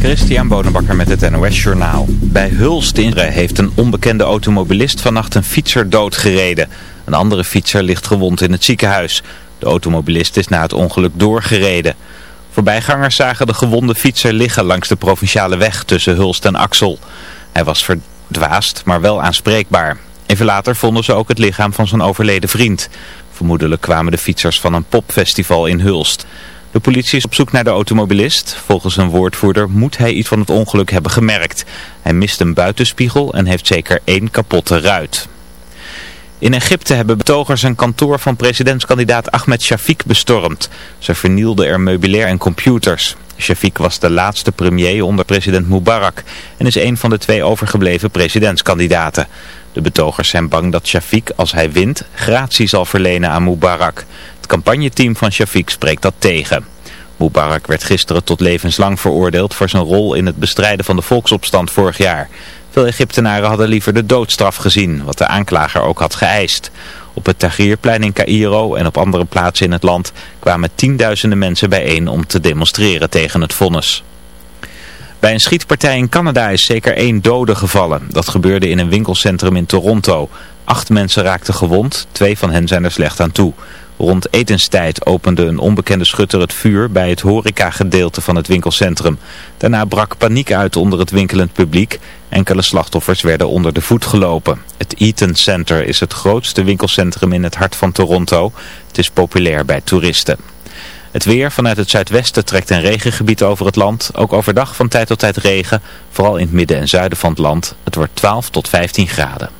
Christian Bonenbakker met het NOS Journaal. Bij Hulst in heeft een onbekende automobilist vannacht een fietser doodgereden. Een andere fietser ligt gewond in het ziekenhuis. De automobilist is na het ongeluk doorgereden. Voorbijgangers zagen de gewonde fietser liggen langs de provinciale weg tussen Hulst en Axel. Hij was verdwaasd, maar wel aanspreekbaar. Even later vonden ze ook het lichaam van zijn overleden vriend. Vermoedelijk kwamen de fietsers van een popfestival in Hulst. De politie is op zoek naar de automobilist. Volgens een woordvoerder moet hij iets van het ongeluk hebben gemerkt. Hij mist een buitenspiegel en heeft zeker één kapotte ruit. In Egypte hebben betogers een kantoor van presidentskandidaat Ahmed Shafiq bestormd. Ze vernielden er meubilair en computers. Shafiq was de laatste premier onder president Mubarak en is een van de twee overgebleven presidentskandidaten. De betogers zijn bang dat Shafiq, als hij wint, gratie zal verlenen aan Mubarak campagneteam van Shafiq spreekt dat tegen. Mubarak werd gisteren tot levenslang veroordeeld voor zijn rol in het bestrijden van de volksopstand vorig jaar. Veel Egyptenaren hadden liever de doodstraf gezien, wat de aanklager ook had geëist. Op het Tahrirplein in Cairo en op andere plaatsen in het land kwamen tienduizenden mensen bijeen om te demonstreren tegen het vonnis. Bij een schietpartij in Canada is zeker één dode gevallen. Dat gebeurde in een winkelcentrum in Toronto. Acht mensen raakten gewond, twee van hen zijn er slecht aan toe. Rond etenstijd opende een onbekende schutter het vuur bij het horecagedeelte van het winkelcentrum. Daarna brak paniek uit onder het winkelend publiek. Enkele slachtoffers werden onder de voet gelopen. Het Eaton Center is het grootste winkelcentrum in het hart van Toronto. Het is populair bij toeristen. Het weer vanuit het zuidwesten trekt een regengebied over het land. Ook overdag van tijd tot tijd regen, vooral in het midden en zuiden van het land. Het wordt 12 tot 15 graden.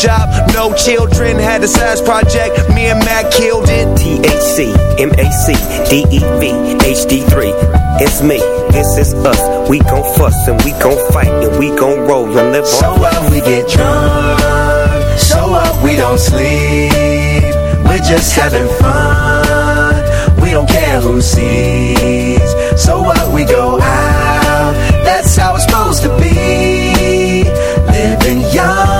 job, no children. Had a size project, me and Mac killed it. THC, MAC, DEV, HD3 It's me, this is us. We gon' fuss and we gon' fight And we gon' roll and live So on what, we get drunk. So what, we don't sleep. We're just having fun. We don't care who sees. So what, we go out. That's how it's supposed to be. Living young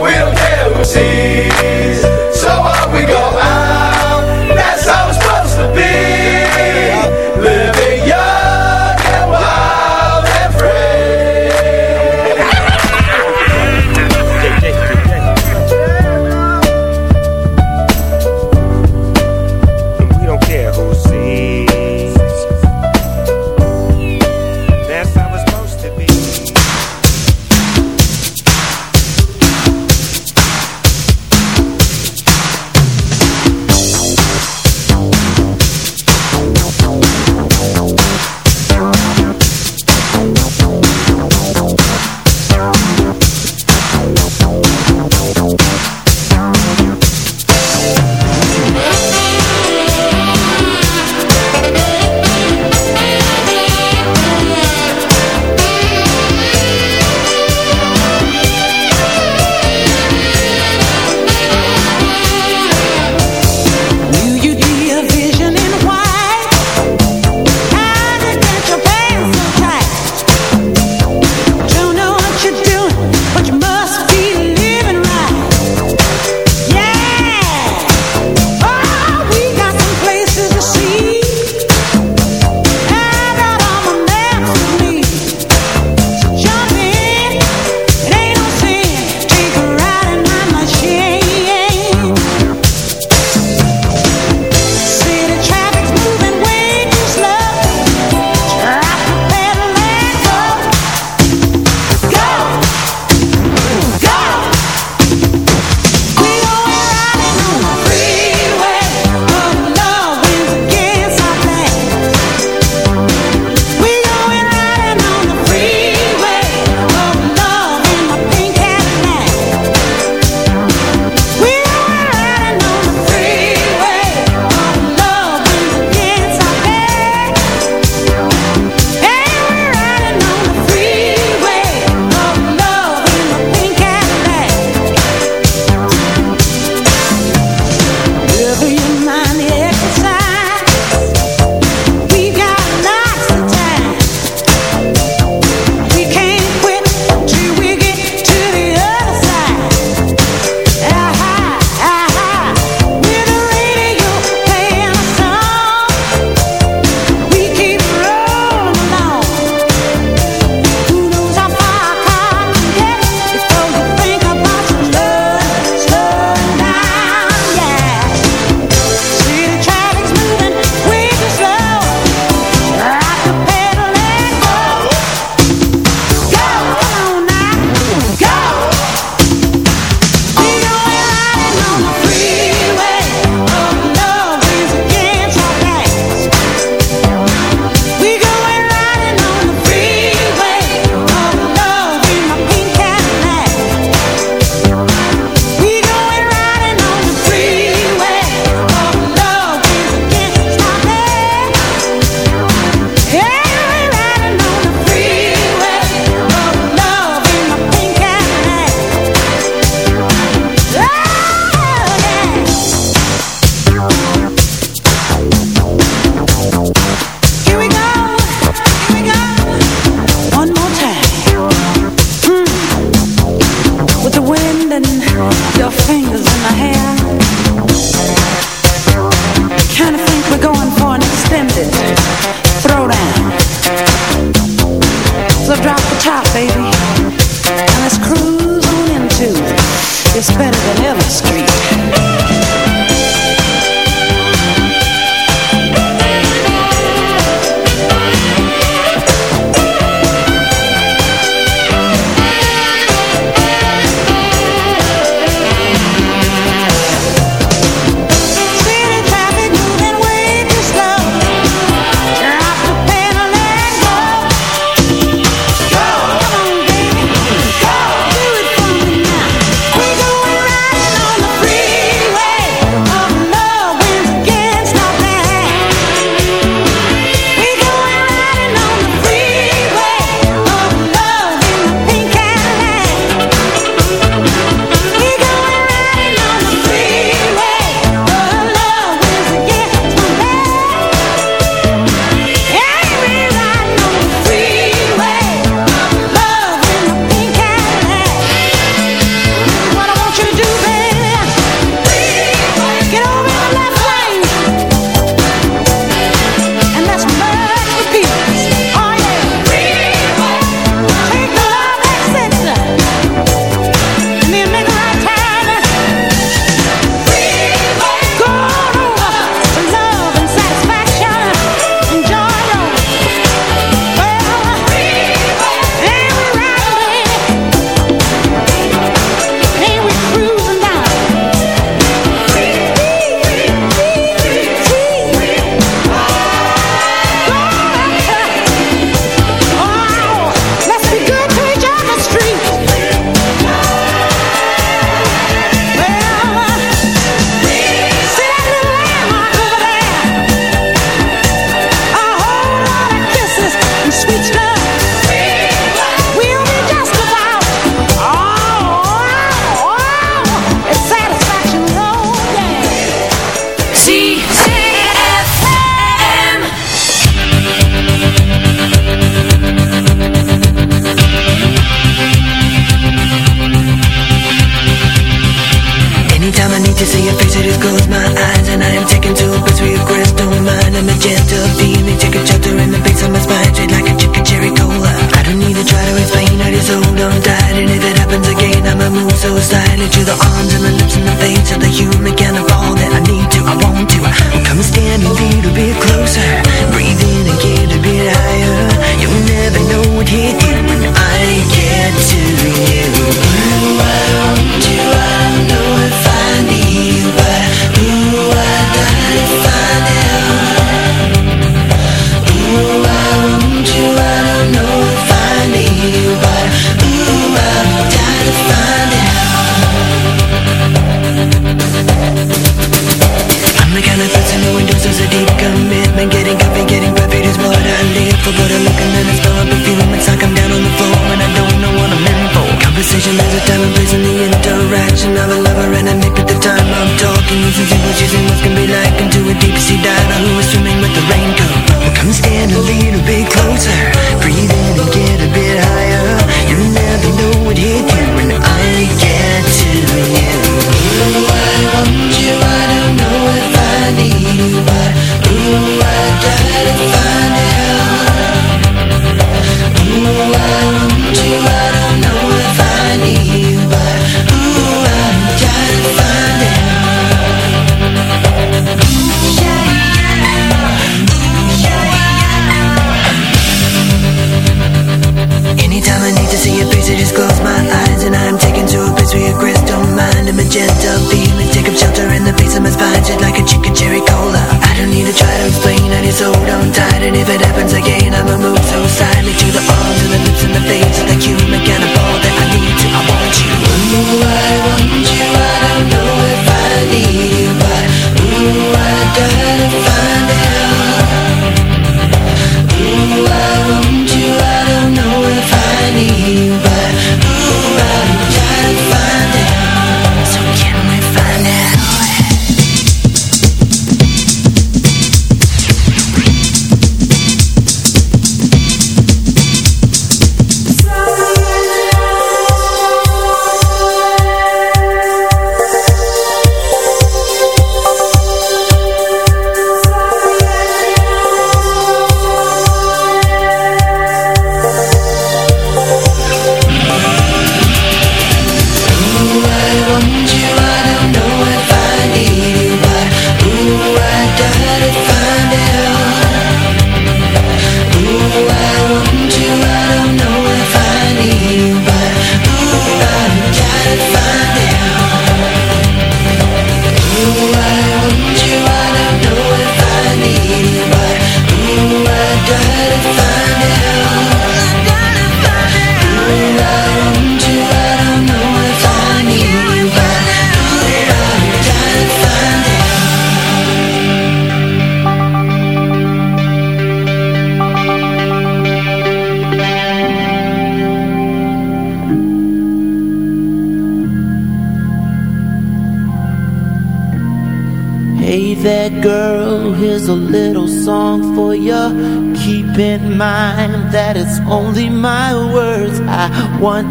We don't care who sees. So what, we go out That's how it's supposed to be to the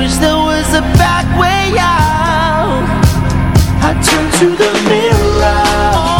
wish there was a back way out. I turned to the mirror.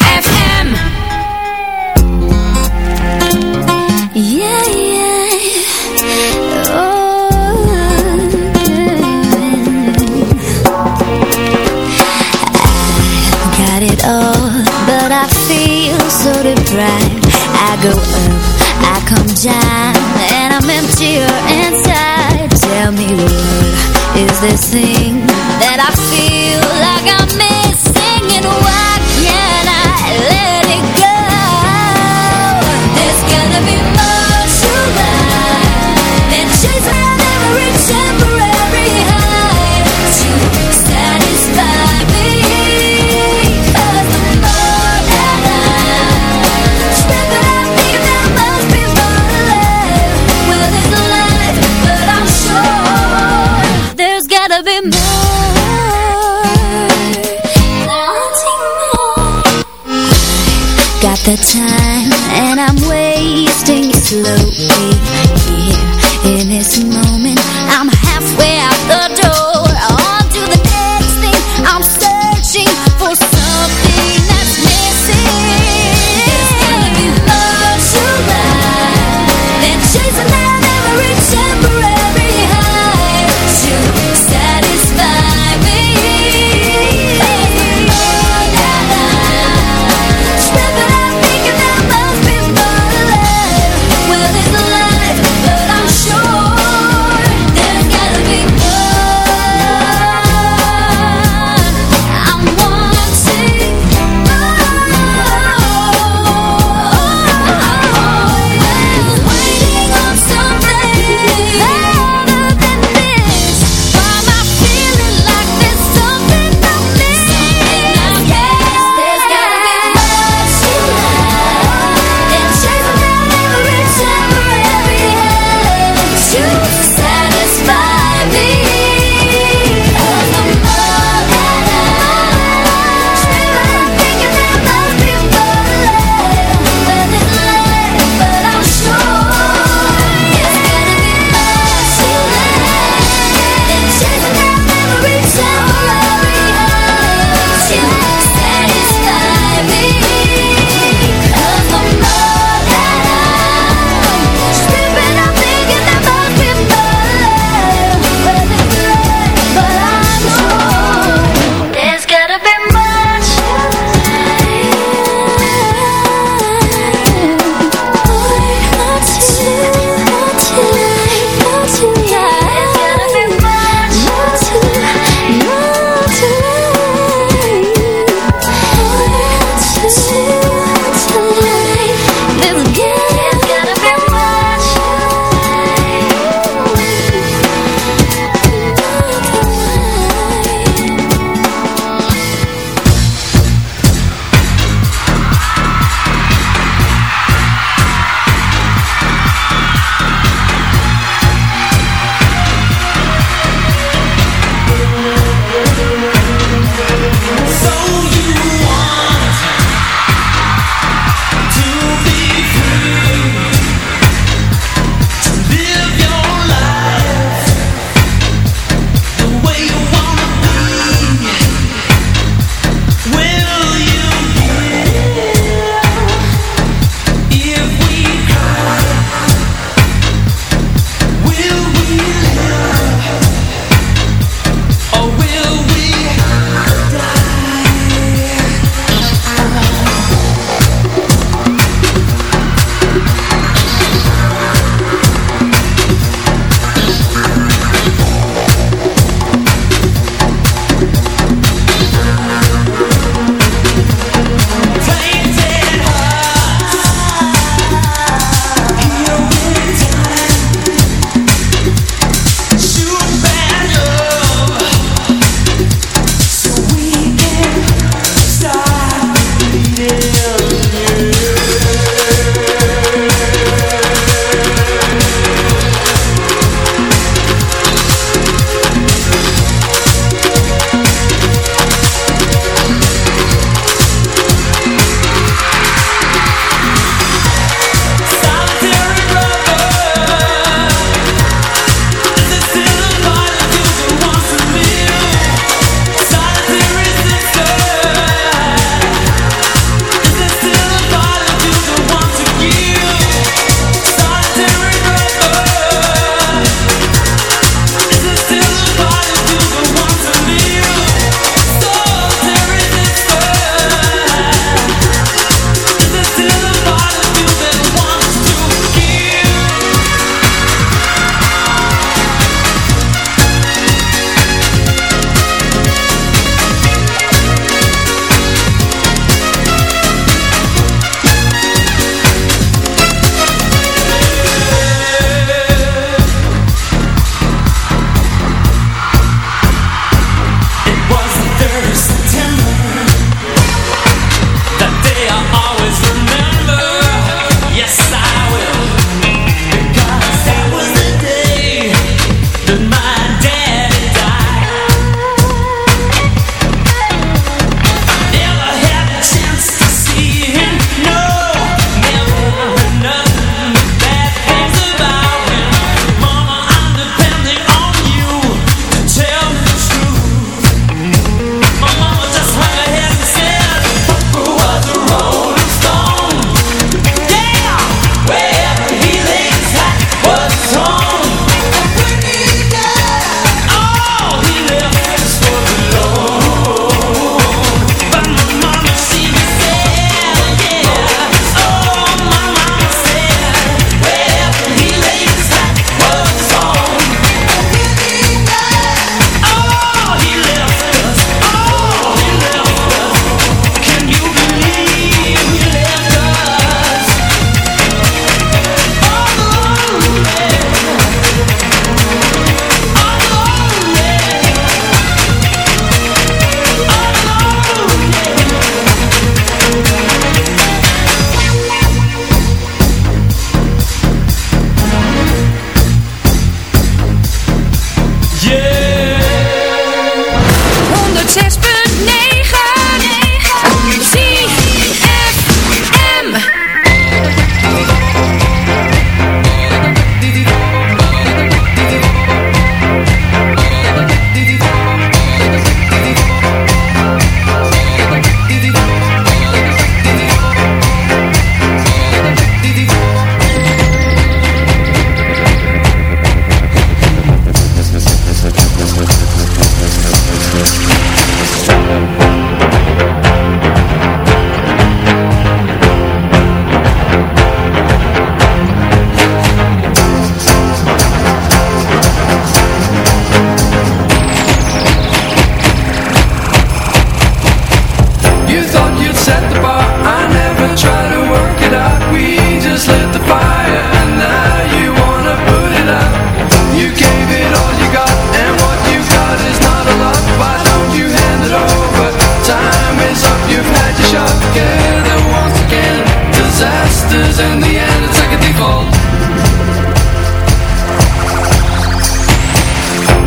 that I feel like I'm. the time and I'm wasting it slow. in the end, it's a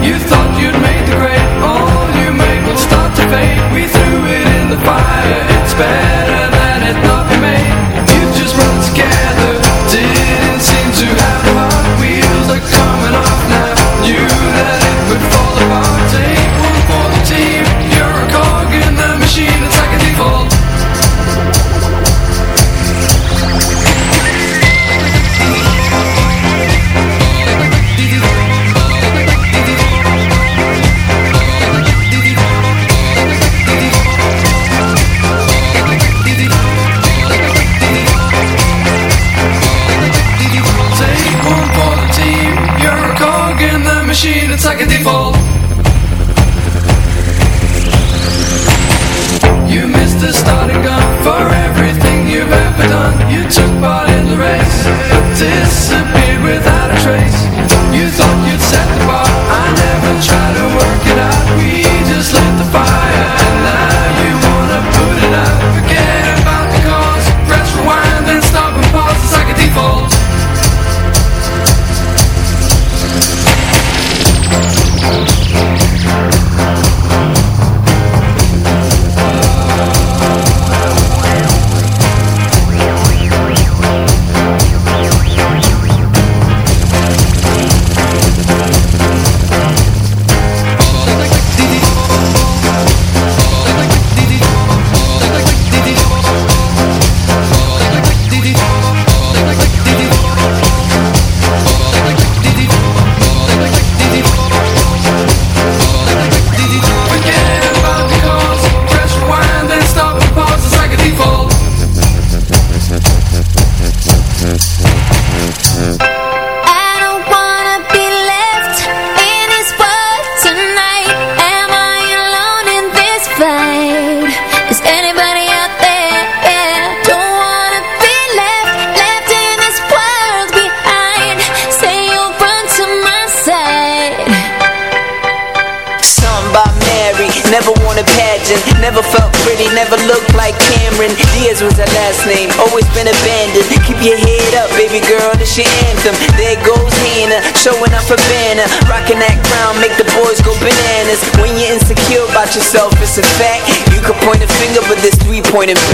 You thought you'd made the grade, you made will start to fade. We threw it in the fire, it's bad. disappointing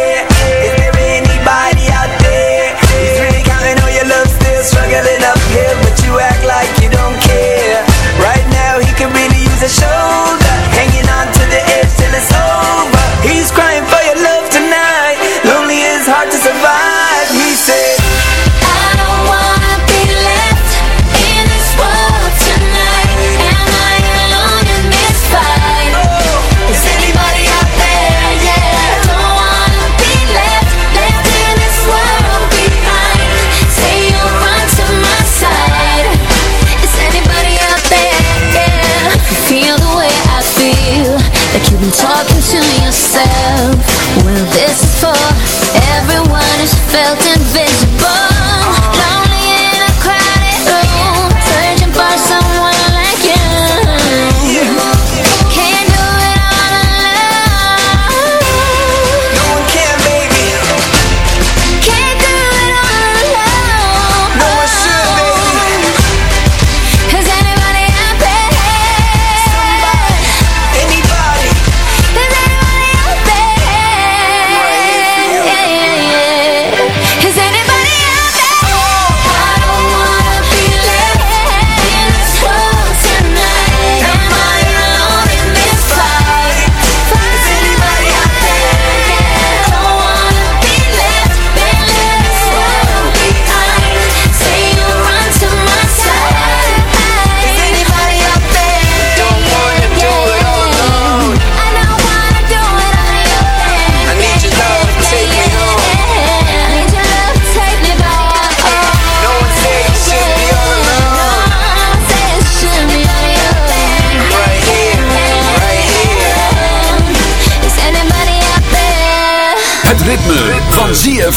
struggling uphill, but you act like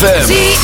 ZFM.